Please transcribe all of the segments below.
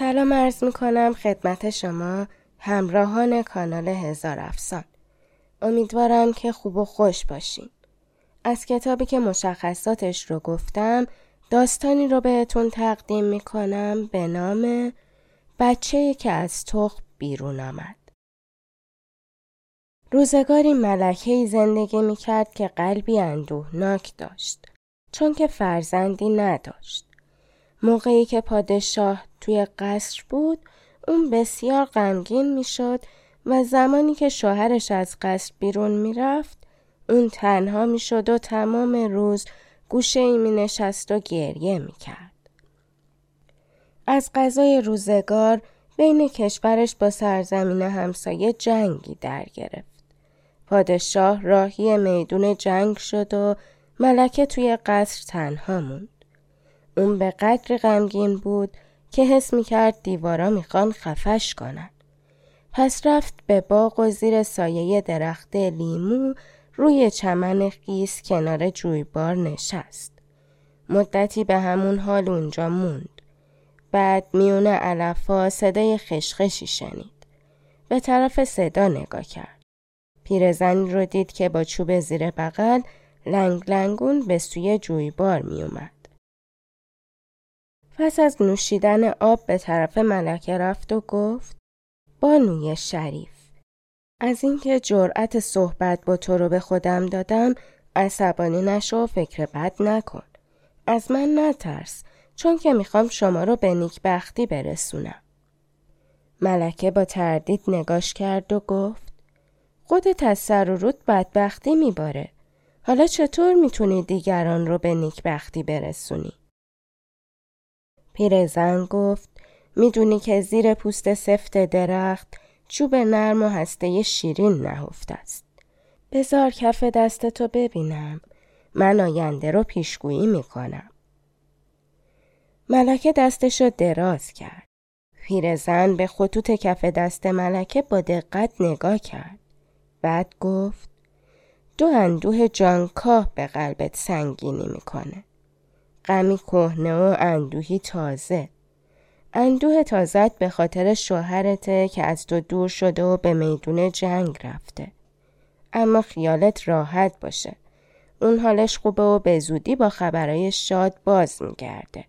سلام عرض می کنم خدمت شما همراهان کانال هزار افسان. امیدوارم که خوب و خوش باشین. از کتابی که مشخصاتش رو گفتم داستانی رو بهتون تقدیم می کنم به نام بچه که از تخم بیرون آمد. روزگاری ملکه زندگی می کرد که قلبی اندوهناک داشت چون که فرزندی نداشت. موقعی که پادشاه توی قصر بود اون بسیار غمگین می‌شد و زمانی که شوهرش از قصر بیرون می‌رفت اون تنها می‌شد و تمام روز گوشه ای می نشست و گریه می کرد. از غذای روزگار بین کشورش با سرزمین همسایه جنگی در گرفت. پادشاه راهی میدون جنگ شد و ملکه توی قصر تنها موند. اون به قدر غمگین بود که حس می کرد دیوارا می‌خوان خفش کنن. پس رفت به باغ و زیر سایه درخت لیمو روی چمن خیس کنار جویبار نشست. مدتی به همون حال اونجا موند. بعد میون علفا صدای خشخشی شنید. به طرف صدا نگاه کرد. پیرزنی رو دید که با چوب زیر بغل لنگ لنگون به سوی جویبار می اومد. پس از نوشیدن آب به طرف ملکه رفت و گفت بانوی شریف از اینکه جرأت صحبت با تو رو به خودم دادم عصبانی نشو و فکر بد نکن. از من نترس چون که می‌خوام شما رو به نیکبختی برسونم. ملکه با تردید نگاش کرد و گفت خودت از سر و رود بدبختی میباره. حالا چطور می‌تونی دیگران رو به نیکبختی برسونی؟ پیرزن گفت می‌دونی که زیر پوست سفت درخت چوب نرم و هسته شیرین نهفته است. بزار کف دستتو ببینم. من آینده رو پیشگویی می‌کنم. ملکه دستشو دراز کرد. پیرزن به خطوط کف دست ملکه با دقت نگاه کرد. بعد گفت دو اندوه جانکاه به قلبت سنگینی می‌کنه. غمی کهنه و اندوهی تازه. اندوه تازت به خاطر شوهرته که از تو دور شده و به میدون جنگ رفته. اما خیالت راحت باشه. اون حالش خوبه و به زودی با خبرهای شاد باز میگرده.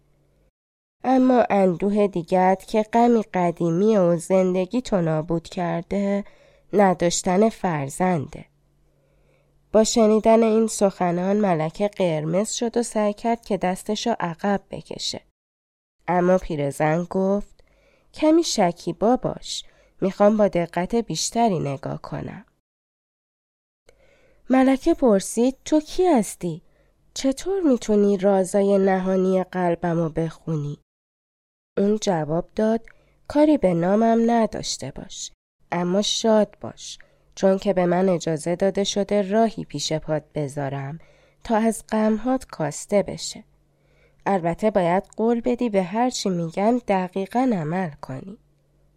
اما اندوه دیگت که غمی قدیمی و زندگی تو نابود کرده نداشتن فرزنده. با شنیدن این سخنان ملکه قرمز شد و سعی کرد که دستشو عقب بکشه. اما پیرزن گفت کمی شکیبا باش. می‌خوام با دقت بیشتری نگاه کنم. ملکه پرسید تو کی هستی؟ چطور می‌تونی رازای نهانی قلبمو بخونی؟ اون جواب داد کاری به نامم نداشته باش. اما شاد باش. چون که به من اجازه داده شده راهی پیش پاد بذارم تا از غمهات کاسته بشه. البته باید قول بدی به هر چی میگم دقیقا عمل کنی.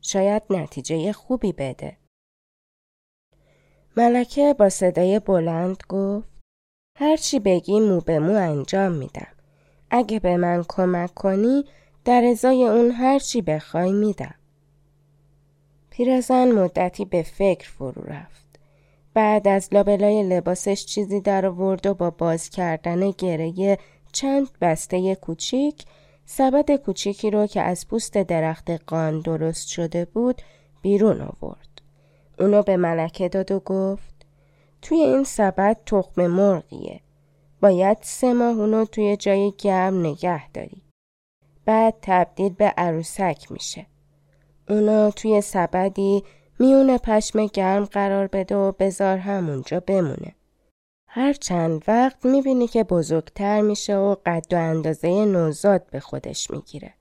شاید نتیجه خوبی بده. ملکه با صدای بلند گفت هرچی بگی مو به مو انجام میدم. اگه به من کمک کنی در ازای اون هرچی بخوای میدم. پیرزن مدتی به فکر فرو رفت. بعد از لابلای لباسش چیزی در آورد و با باز کردن گره چند بسته کوچیک سبد کوچیکی رو که از پوست درخت قان درست شده بود بیرون آورد. اونو به ملکه داد و گفت توی این سبد تخم مرغیه. باید سه ماه اونو توی جای گرم نگه داری. بعد تبدیل به عروسک میشه. اونا توی سبدی میون پشم گرم قرار بده و بزار همونجا بمونه. هر چند وقت می‌بینی که بزرگتر میشه و قد و اندازه نوزاد به خودش می‌گیره.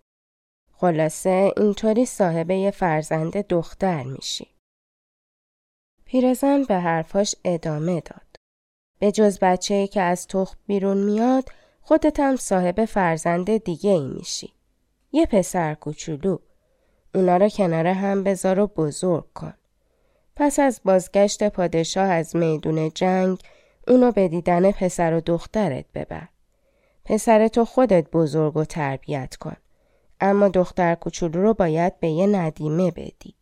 خلاصه اینطوری صاحب یه فرزند دختر میشی. پیرزن به حرفاش ادامه داد. به جز بچه که از تخم بیرون میاد خودت هم صاحب فرزند دیگه ای میشی. یه پسر کوچولو. اونا رو کنار هم بذار و بزرگ کن. پس از بازگشت پادشاه از میدون جنگ اونو به دیدن پسر و دخترت ببر. پسر تو خودت بزرگ و تربیت کن. اما دختر کوچولو رو باید به یه ندیمه بدی.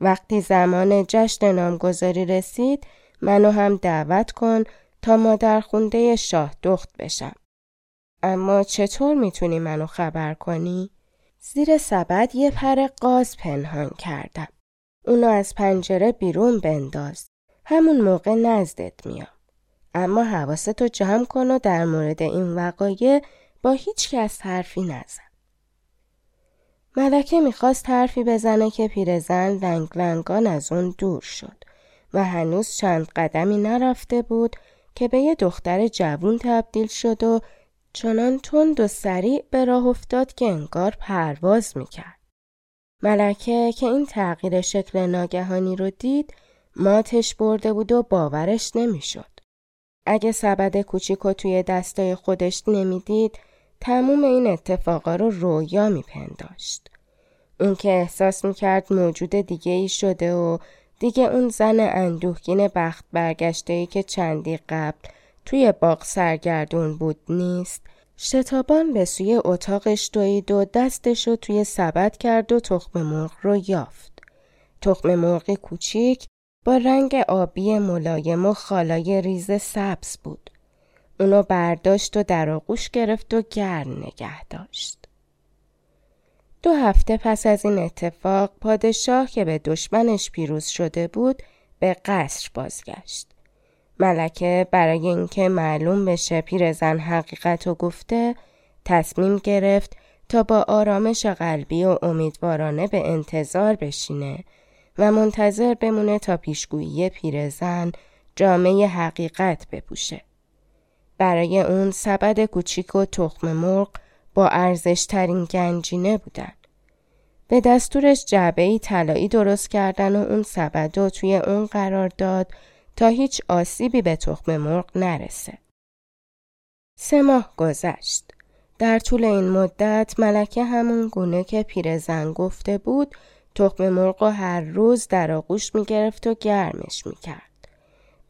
وقتی زمان جشن نامگذاری رسید منو هم دعوت کن تا مادر خونده شاه دخت بشم. اما چطور می‌تونی منو خبر کنی؟ زیر سبد یه پر قاز پنهان کردم. اونو از پنجره بیرون بنداز. همون موقع نزدت میام. اما حواستو جمع کن و در مورد این وقایع با هیچ کس حرفی نزن. ملکه می‌خواست حرفی بزنه که پیرزن لنگ لنگان از اون دور شد و هنوز چند قدمی نرفته بود که به یه دختر جوون تبدیل شد و چنان تند و سریع به راه افتاد که انگار پرواز می‌کرد. ملکه که این تغییر شکل ناگهانی رو دید ماتش برده بود و باورش نمی‌شد. اگه سبد کوچیک و توی دستای خودش نمی‌دید تموم این اتفاقا رو رویا میپنداشت. اون که احساس می‌کرد موجود دیگه ای شده و دیگه اون زن اندوهگین بخت برگشته ای که چندی قبل توی باغ سرگردون بود نیست شتابان به سوی اتاقش دوید و دستش رو توی سبد کرد و تخم مرغ رو یافت. تخم مرغ کوچیک با رنگ آبی ملایم و خالای ریز سبز بود. اونو برداشت و در آغوش گرفت و گرم نگه داشت. دو هفته پس از این اتفاق پادشاه که به دشمنش پیروز شده بود به قصر بازگشت. ملکه برای اینکه معلوم بشه پیرزن حقیقت و گفته تصمیم گرفت تا با آرامش قلبی و امیدوارانه به انتظار بشینه و منتظر بمونه تا پیشگویی پیرزن جامعه حقیقت بپوشه. برای اون سبد کوچیک و تخم مرغ با ارزش ترین گنجینه بودن. به دستورش جعبه ای طلایی درست کردن و اون سبد و توی اون قرار داد تا هیچ آسیبی به تخم مرغ نرسه. سه ماه گذشت. در طول این مدت ملکه همون گونه که پیرزن گفته بود تخم مرغ هر روز در آغوش می‌گرفت و گرمش می‌کرد.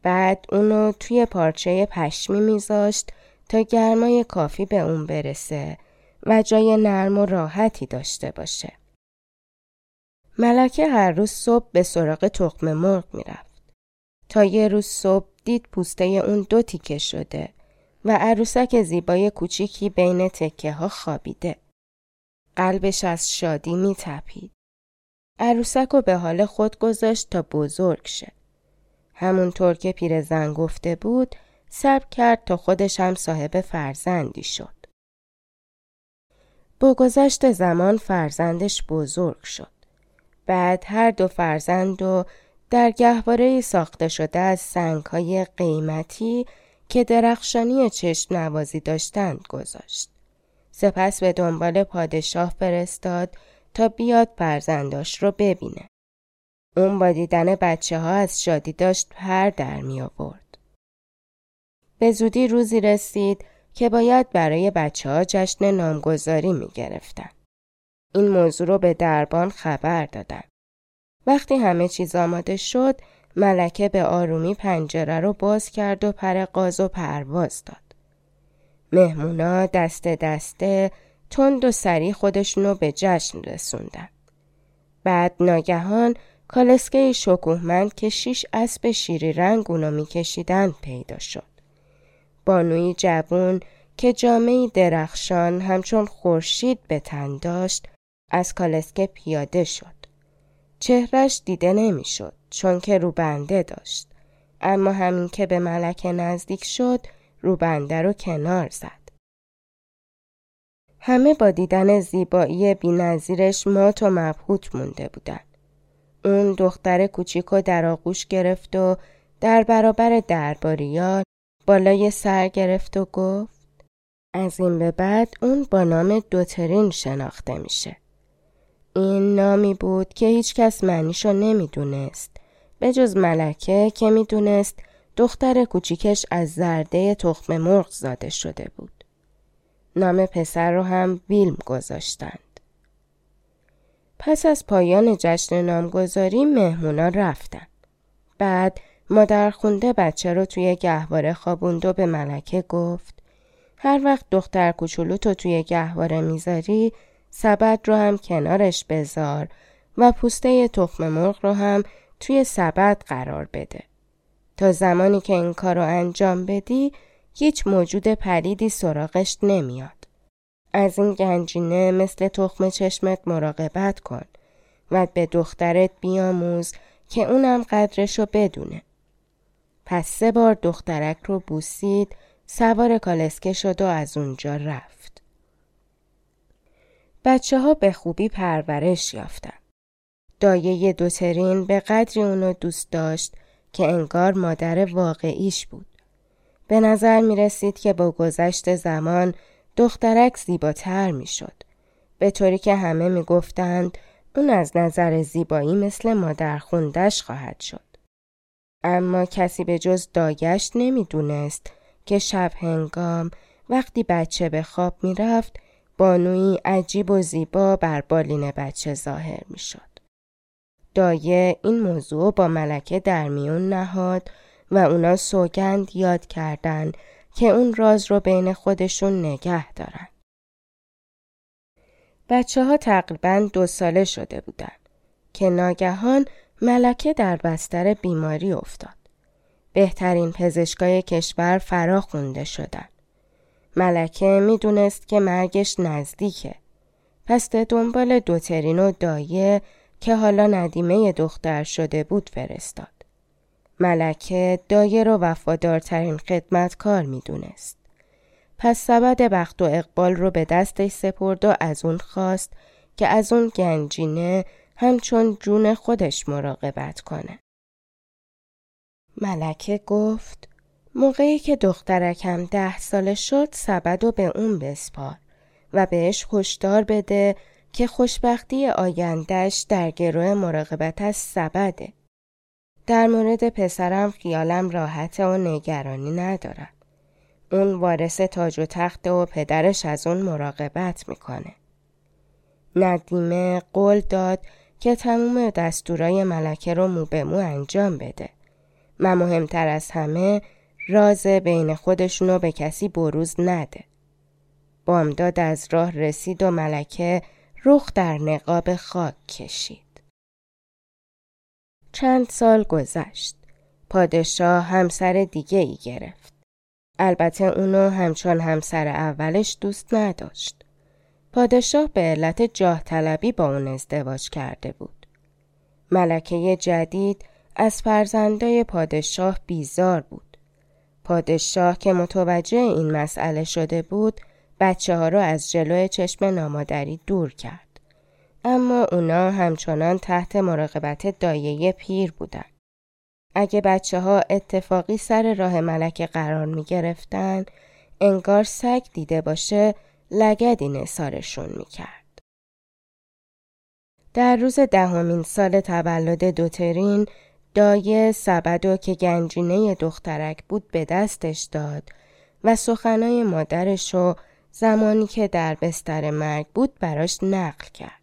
بعد اونو توی پارچه پشمی میذاشت تا گرمای کافی به اون برسه و جای نرم و راحتی داشته باشه. ملکه هر روز صبح به سراغ تخم مرغ می‌رفت. تا یه روز صبح دید پوسته اون دو تیکه شده و عروسک زیبای کوچیکی بین تکه ها خوابیده. قلبش از شادی می تپید. عروسک رو به حال خود گذاشت تا بزرگ شه. همونطور که پیرزن گفته بود صبر کرد تا خودش هم صاحب فرزندی شد. با گذشت زمان فرزندش بزرگ شد. بعد هر دو فرزند و در گهواره ساخته شده از سنگهای قیمتی که درخشانی چشم نوازی داشتند گذاشت. سپس به دنبال پادشاه فرستاد تا بیاد فرزنداش رو ببینه. اون با دیدن بچه ها از شادی داشت پر در می آورد. به زودی روزی رسید که باید برای بچه ها جشن نامگذاری می گرفتن. این موضوع رو به دربان خبر دادن. وقتی همه چیز آماده شد، ملکه به آرومی پنجره رو باز کرد و پر قاز و پرواز داد. مهمونا دست دسته تند و سری خودشونو به جشن رسوندن. بعد ناگهان کالسکه شکوهمند که شیش اسب شیری رنگ اونو میکشیدند پیدا شد. بانوی جوون که جامعی درخشان همچون خورشید به تن داشت از کالسکه پیاده شد. چهرش دیده نمی‌شد چون که روبنده داشت. اما همین که به ملکه نزدیک شد روبنده رو کنار زد. همه با دیدن زیبایی بینظیرش مات و مبهوت مونده بودند. اون دختر کوچیک و در آغوش گرفت و در برابر درباریان بالای سر گرفت و گفت از این به بعد اون با نام دوترین شناخته میشه. این نامی بود که هیچ کس معنیشو نمی‌دونست به جز ملکه که می‌دونست دختر کوچیکش از زرده تخم مرغ زاده شده بود. نام پسر رو هم ویلم گذاشتند. پس از پایان جشن نامگذاری مهمونا رفتن. بعد مادر خونده بچه رو توی گهواره خوابوند و به ملکه گفت هر وقت دختر کوچولو تو توی گهواره می‌ذاری سبد رو هم کنارش بذار و پوسته تخم مرغ رو هم توی سبد قرار بده. تا زمانی که این کار رو انجام بدی هیچ موجود پلیدی سراغش نمیاد. از این گنجینه مثل تخم چشمت مراقبت کن و به دخترت بیاموز که اونم قدرشو بدونه. پس سه بار دخترک رو بوسید سوار کالسکه شد و از اونجا رفت. بچه ها به خوبی پرورش یافتن. دایه دوترین به قدری اونو دوست داشت که انگار مادر واقعیش بود. به نظر می رسید که با گذشت زمان دخترک زیباتر می شد. به طوری که همه می گفتند اون از نظر زیبایی مثل مادر خوندش خواهد شد. اما کسی به جز دایش نمی دونست که شب هنگام وقتی بچه به خواب می رفت بانوی عجیب و زیبا بر بالین بچه ظاهر می شد. دایه این موضوع با ملکه در میون نهاد و اونا سوگند یاد کردند که اون راز رو بین خودشون نگه دارن. بچه ها تقریبا دو ساله شده بودن که ناگهان ملکه در بستر بیماری افتاد. بهترین پزشکای کشور فرا خونده شدن. ملکه می‌دونست که مرگش نزدیکه. پس به دنبال دوترین و دایه که حالا ندیمه دختر شده بود فرستاد. ملکه دایه رو وفادارترین خدمتکار می‌دونست. پس سبد بخت و اقبال رو به دستش سپرد و از اون خواست که از اون گنجینه همچون جون خودش مراقبت کنه. ملکه گفت موقعی که دخترکم ده ساله شد سبد و به اون بسپار و بهش هشدار بده که خوشبختی آیندهش در گروه مراقبت از سبده. در مورد پسرم خیالم راحته و نگرانی ندارم. اون وارث تاج و تخت و پدرش از اون مراقبت می‌کنه. ندیمه قول داد که تموم دستورای ملکه رو مو به مو انجام بده. و مهمتر از همه راز بین خودشونو به کسی بروز نده. بامداد از راه رسید و ملکه رخ در نقاب خاک کشید. چند سال گذشت. پادشاه همسر دیگه ای گرفت. البته اونو همچون همسر اولش دوست نداشت. پادشاه به علت جاه طلبی با اون ازدواج کرده بود. ملکه جدید از فرزندای پادشاه بیزار بود. پادشاه که متوجه این مسئله شده بود بچه ها را از جلوی چشم نامادری دور کرد. اما اونا همچنان تحت مراقبت دایه پیر بودن. اگه بچه ها اتفاقی سر راه ملکه قرار می گرفتن، انگار سگ دیده باشه لگدی نسارشون می کرد. در روز دهمین سال تولد دوترین دایه سبدو که گنجینه دخترک بود به دستش داد و سخنای مادرشو زمانی که در بستر مرگ بود براش نقل کرد.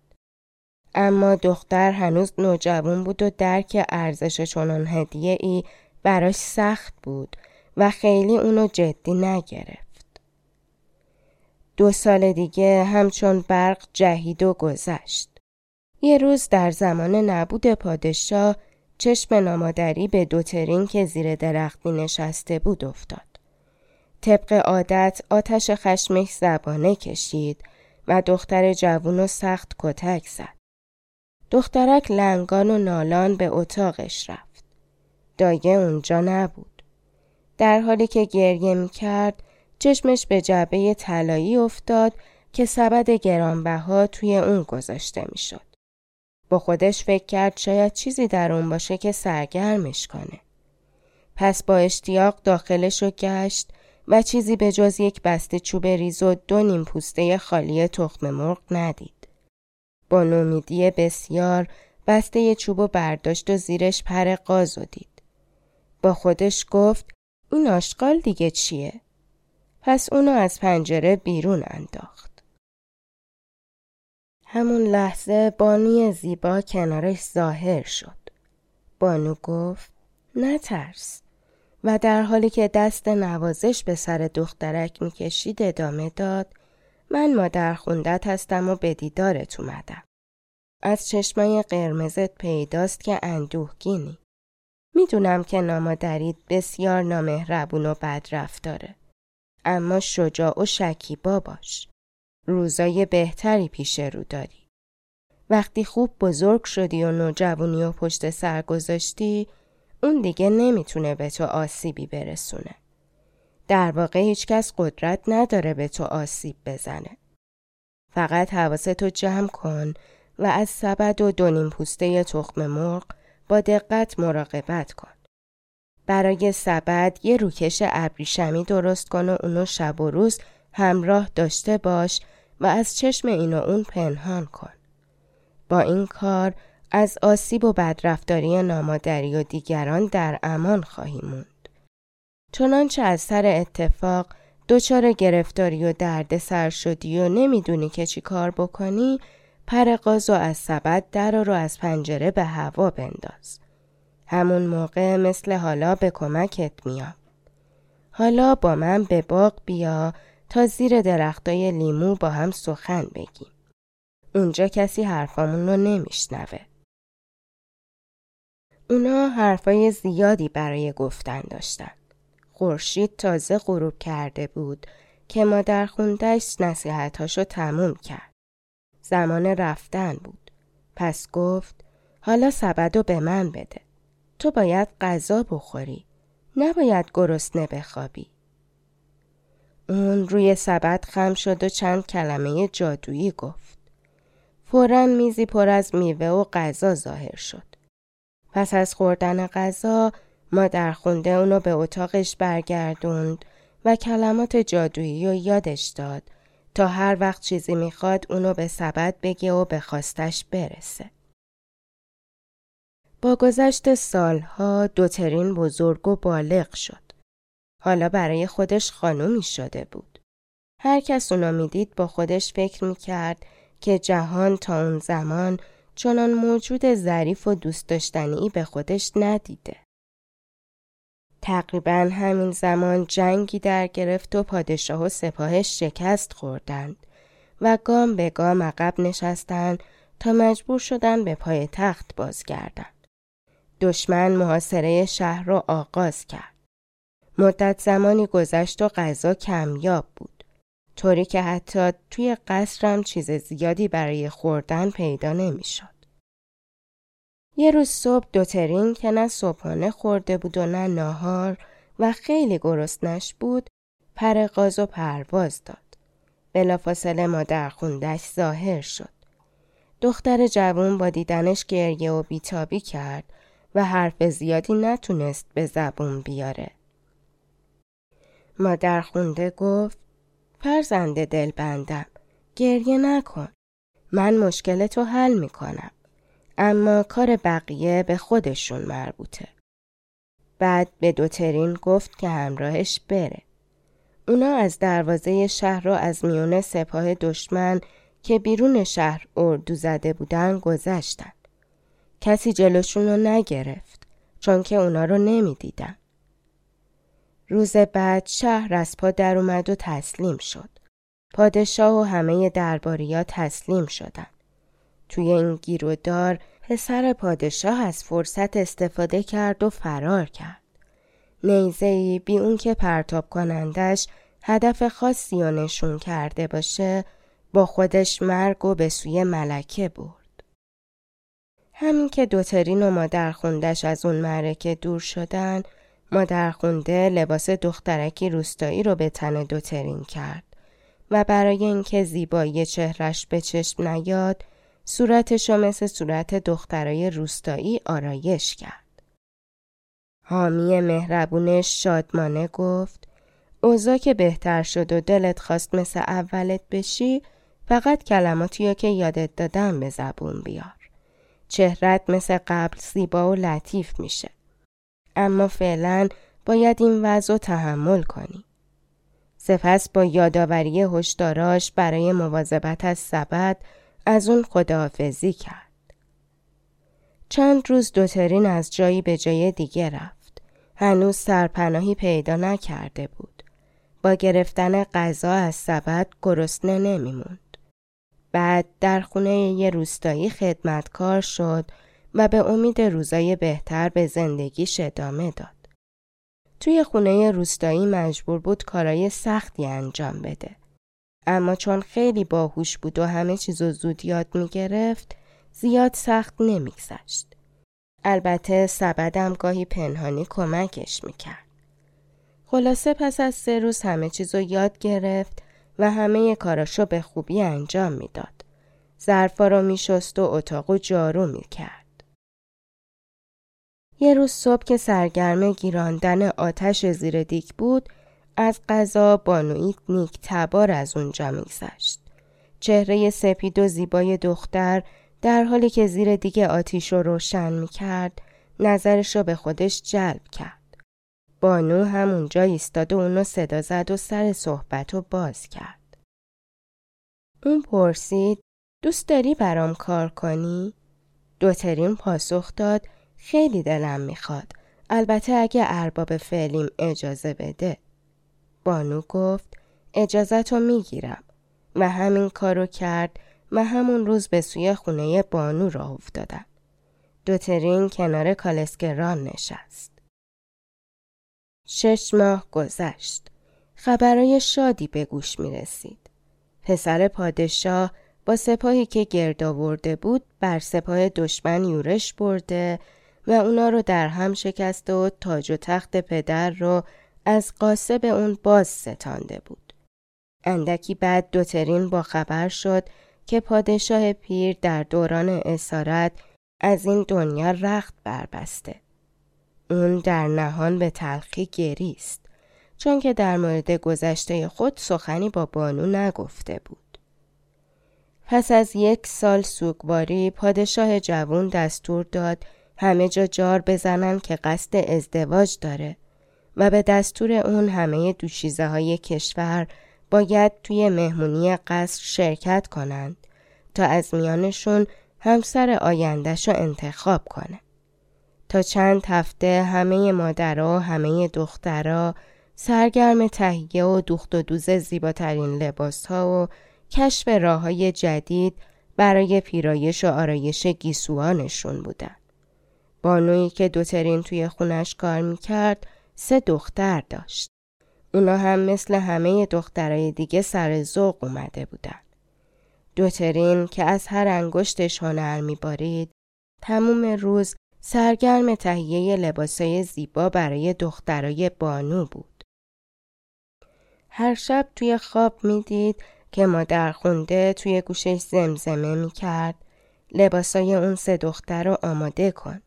اما دختر هنوز نوجوان بود و درک ارزش چنان هدیه ای براش سخت بود و خیلی اونو جدی نگرفت. دو سال دیگه همچون برق جهید و گذشت. یه روز در زمان نبود پادشاه چشم نامادری به دوترین که زیر درختی نشسته بود افتاد. طبق عادت آتش خشمش زبانه کشید و دختر جوون و سخت کتک زد. دخترک لنگان و نالان به اتاقش رفت. دایه اونجا نبود. در حالی که گریه می کرد چشمش به جعبه طلایی افتاد که سبد گرانبها توی اون گذاشته می شد. با خودش فکر کرد شاید چیزی در اون باشه که سرگرمش کنه. پس با اشتیاق داخلش رو گشت و چیزی به جز یک بسته چوب ریز و دو نیم پوسته خالی تخم مرغ ندید. با نومیدی بسیار بسته چوب و برداشت و زیرش پر قاز و دید. با خودش گفت این آشغال دیگه چیه؟ پس اونو از پنجره بیرون انداخت. همون لحظه بانوی زیبا کنارش ظاهر شد. بانو گفت نترس و در حالی که دست نوازش به سر دخترک می‌کشید ادامه داد من مادر خوندت هستم و به دیدارت اومدم. از چشمای قرمزت پیداست که اندوهگینی. می‌دونم که نامادرید بسیار نامهربون و بدرفتاره. اما شجاع و شکیبا باش. روزای بهتری پیش رو داری. وقتی خوب بزرگ شدی و نوجوانی و پشت سر گذاشتی اون دیگه نمی‌تونه به تو آسیبی برسونه. در واقع هیچکس قدرت نداره به تو آسیب بزنه. فقط حواستو جمع کن و از سبد و دونیم پوسته تخم مرغ با دقت مراقبت کن. برای سبد یه روکش ابریشمی درست کن و اونو شب و روز همراه داشته باش و از چشم این و اون پنهان کن. با این کار از آسیب و بدرفتاری نامادری و دیگران در امان خواهی موند. چنانچه از سر اتفاق دچار گرفتاری و درد سر شدی و نمی‌دونی که چی کار بکنی پر و از سبد در رو از پنجره به هوا بنداز. همون موقع مثل حالا به کمکت میام. حالا با من به باغ بیا تا زیر درختای لیمو با هم سخن بگیم. اونجا کسی حرفامون رو نمیشنوه. اونا حرفای زیادی برای گفتن داشتن. خورشید تازه غروب کرده بود که مادر خوندش نصیحتاشو تموم کرد. زمان رفتن بود. پس گفت حالا سبدو به من بده. تو باید غذا بخوری. نباید گرسنه بخوابی. روی سبد خم شد و چند کلمه جادویی گفت. فورا میزی پر از میوه و غذا ظاهر شد. پس از خوردن غذا مادر خونده اونو به اتاقش برگردوند و کلمات جادویی رو یادش داد تا هر وقت چیزی می‌خواد اونو به سبد بگه و به خواستش برسه. با گذشت سالها دوترین بزرگ و بالغ شد. حالا برای خودش خانومی شده بود. هر کس اونو می‌دید با خودش فکر می‌کرد که جهان تا اون زمان چنان موجود ظریف و دوست داشتنی به خودش ندیده. تقریبا همین زمان جنگی در گرفت و پادشاه و سپاهش شکست خوردند و گام به گام عقب نشستند تا مجبور شدن به پای تخت بازگردند. دشمن محاصره شهر را آغاز کرد. مدت زمانی گذشت و غذا کمیاب بود. طوری که حتی توی قصرم چیز زیادی برای خوردن پیدا نمی‌شد. یه روز صبح دوترین که نه صبحانه خورده بود و نه ناهار و خیلی گرسنش بود پر غاز و پرواز داد. بلافاصله مادر خوندش ظاهر شد. دختر جوون با دیدنش گریه و بیتابی کرد و حرف زیادی نتونست به زبون بیاره. مادر خونده گفت فرزند دل بندم گریه نکن. من مشکل تو حل می‌کنم. اما کار بقیه به خودشون مربوطه. بعد به دوترین گفت که همراهش بره. اونا از دروازه شهر را از میون سپاه دشمن که بیرون شهر اردو زده بودن گذشتن. کسی جلوشون رو نگرفت چون که اونا رو نمی‌دیدن. روز بعد شهر از پا در اومد و تسلیم شد. پادشاه و همه درباریا تسلیم شدن. توی این گیرودار پسر پادشاه از فرصت استفاده کرد و فرار کرد. نیزهی بی اون که پرتاب کنندش هدف خاصی و نشون کرده باشه با خودش مرگ و به سوی ملکه برد. همین که دوترین و مادر خوندش از اون معرکه دور شدن مادر خونده لباس دخترکی روستایی رو به تن دوترین کرد و برای اینکه زیبایی چهرش به چشم نیاد صورتش مثل صورت دخترای روستایی آرایش کرد. حامی مهربونش شادمانه گفت اوضاع که بهتر شد و دلت خواست مثل اولت بشی فقط کلماتی که یادت دادم به زبون بیار. چهرت مثل قبل زیبا و لطیف میشه. اما فعلا باید این وضع تحمل کنی. سپس با یادآوری هشداراش برای مواظبت از سبد از اون خداحافظی کرد. چند روز دوترین از جایی به جای دیگه رفت. هنوز سرپناهی پیدا نکرده بود. با گرفتن غذا از سبد گرسنه نمیموند. بعد در خونه یه روستایی خدمتکار شد و به امید روزای بهتر به زندگیش ادامه داد. توی خونه روستایی مجبور بود کارای سختی انجام بده. اما چون خیلی باهوش بود و همه چیزو زود یاد می‌گرفت زیاد سخت نمیگذشت. البته سبدم گاهی پنهانی کمکش می‌کرد. خلاصه پس از سه روز همه چیزو یاد گرفت و همه کاراشو به خوبی انجام می‌داد. ظرفا رو میشست و اتاقو جارو می‌کرد. یه روز صبح که سرگرم گیراندن آتش زیر دیک بود از غذا بانویی نیک تبار از اونجا میگذشت. چهره سپید و زیبای دختر در حالی که زیر دیگه آتیش رو روشن می‌کرد نظرش رو به خودش جلب کرد. بانو همونجا ایستاد و اونو صدا زد و سر صحبت رو باز کرد. اون پرسید دوست داری برام کار کنی؟ دوترین پاسخ داد خیلی دلم می‌خواد. البته اگه ارباب فعلیم اجازه بده. بانو گفت اجازت رو می‌گیرم و همین کارو کرد و همون روز به سوی خونه بانو راه افتادم. دوترین کنار کالسکران نشست. شش ماه گذشت. خبرای شادی به گوش می رسید. پسر پادشاه با سپاهی که گرد آورده بود بر سپاه دشمن یورش برده و اونا رو در هم شکسته و تاج و تخت پدر رو از قاسب اون باز ستانده بود. اندکی بعد دوترین با خبر شد که پادشاه پیر در دوران اسارت از این دنیا رخت بربسته. اون در نهان به تلخی گریست چون که در مورد گذشته خود سخنی با بانو نگفته بود. پس از یک سال سوگواری پادشاه جوان دستور داد همه جا جار بزنن که قصد ازدواج داره و به دستور اون همه دوشیزه های کشور باید توی مهمونی قصر شرکت کنند تا از میانشون همسر آیندهش رو انتخاب کنه. تا چند هفته همه مادرها و همه دخترها سرگرم تهیه و دوخت و دوز زیباترین لباس ها و کشف راه های جدید برای پیرایش و آرایش گیسوانشون بودن. بانویی که دوترین توی خونش کار می‌کرد سه دختر داشت. اونا هم مثل همه دخترای دیگه سر ذوق اومده بودن. دوترین که از هر انگشتش هنر میبارید تموم روز سرگرم تهیه لباسای زیبا برای دخترای بانو بود. هر شب توی خواب می‌دید که مادر خونده توی گوشش زمزمه می‌کرد لباسای اون سه دختر رو آماده کن.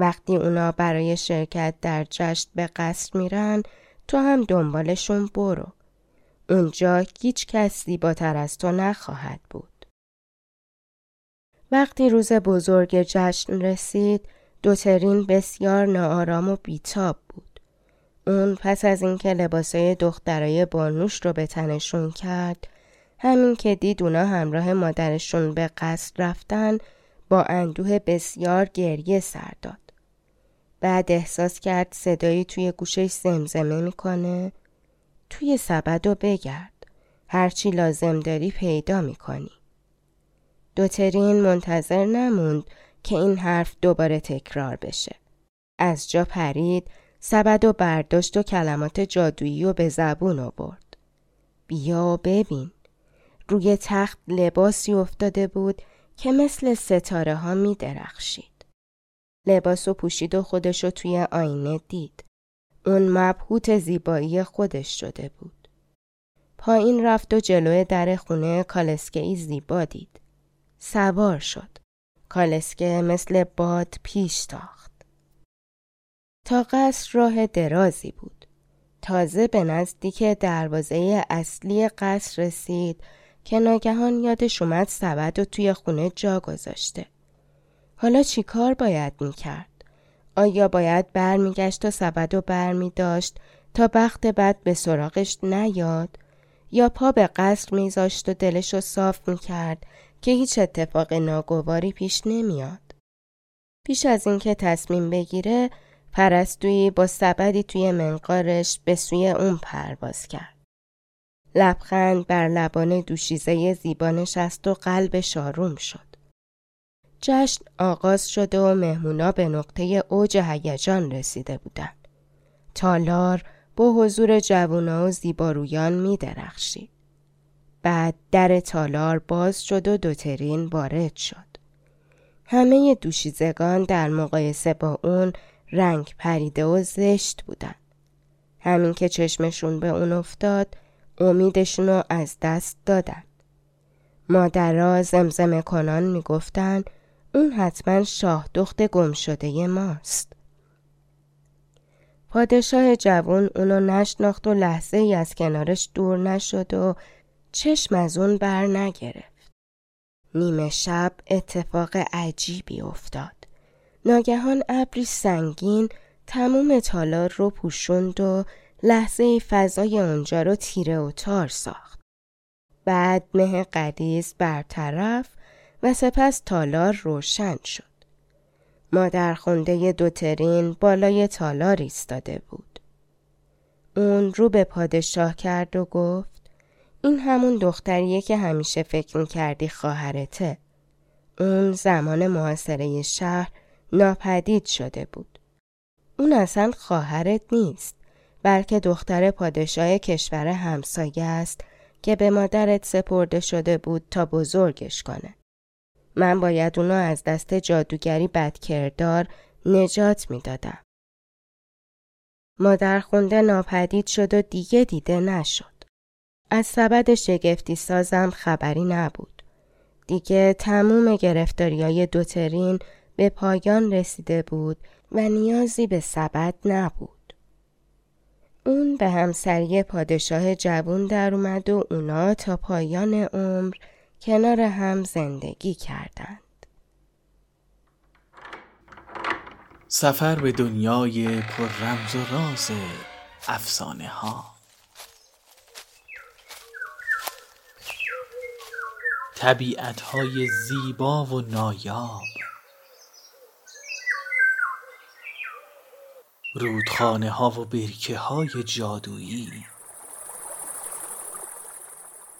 وقتی اونا برای شرکت در جشن به قصر میرن تو هم دنبالشون برو. اونجا هیچ کس زیباتر از تو نخواهد بود. وقتی روز بزرگ جشن رسید دوترین بسیار ناآرام و بیتاب بود. اون پس از اینکه لباسای دخترای بانوش رو به تنشون کرد همین که دید اونا همراه مادرشون به قصد رفتن با اندوه بسیار گریه سر داد. بعد احساس کرد صدایی توی گوشش زمزمه می‌کنه. توی سبد و بگرد. هرچی لازم داری پیدا می‌کنی. دوترین منتظر نموند که این حرف دوباره تکرار بشه. از جا پرید سبد و برداشت و کلمات جادویی و به زبون آورد. بیا ببین. روی تخت لباسی افتاده بود که مثل ستاره ها می درخشید. لباس و پوشید و خودشو توی آینه دید. اون مبهوت زیبایی خودش شده بود. پایین رفت و جلوی در خونه کالسکه ای زیبا دید. سوار شد. کالسکه مثل باد پیش تاخت. تا قصر راه درازی بود. تازه به نزدیک دروازه اصلی قصر رسید که ناگهان یادش اومد سبد و توی خونه جا گذاشته. حالا چی کار باید می‌کرد؟ آیا باید برمیگشت و سبد و برمی داشت تا بخت بد به سراغش نیاد یا پا به قصر میذاشت و دلش رو صاف می‌کرد که هیچ اتفاق ناگواری پیش نمیاد. پیش از اینکه تصمیم بگیره پرستویی با سبدی توی منقارش به سوی اون پرواز کرد. لبخند بر لبان دوشیزه زیبانش است و قلب شاروم شد. جشن آغاز شده و مهمونا به نقطه اوج هیجان رسیده بودند. تالار با حضور جوونا و زیبارویان می درخشید. بعد در تالار باز شد و دوترین وارد شد. همه دوشیزگان در مقایسه با اون رنگ پریده و زشت بودن. همین که چشمشون به اون افتاد امیدشون از دست دادن. مادرها زمزمه کنان می‌گفتن اون حتما شاه دخت گم شده ماست. پادشاه جوان اونو نشناخت و لحظه ای از کنارش دور نشد و چشم از اون بر نگرفت. نیمه شب اتفاق عجیبی افتاد. ناگهان ابری سنگین تموم تالار رو پوشوند و لحظه فضای اونجا رو تیره و تار ساخت. بعد مه قدیز برطرف و سپس تالار روشن شد. مادر خونده دوترین بالای تالار ایستاده بود. اون رو به پادشاه کرد و گفت این همون دختریه که همیشه فکر می‌کردی خواهرته. اون زمان محاصره شهر ناپدید شده بود. اون اصلا خواهرت نیست بلکه دختر پادشاه کشور همسایه است که به مادرت سپرده شده بود تا بزرگش کنه. من باید اونو از دست جادوگری بدکردار نجات می‌دادم. مادر خونده ناپدید شد و دیگه دیده نشد. از سبد شگفتی سازم خبری نبود. دیگه تموم گرفتاری های دوترین به پایان رسیده بود و نیازی به سبد نبود. اون به همسری پادشاه جوون در اومد و اونا تا پایان عمر کنار هم زندگی کردند. سفر به دنیای پر رمز و راز افسانه ها طبیعت های زیبا و نایاب. رودخانه ها و برکه های جادویی.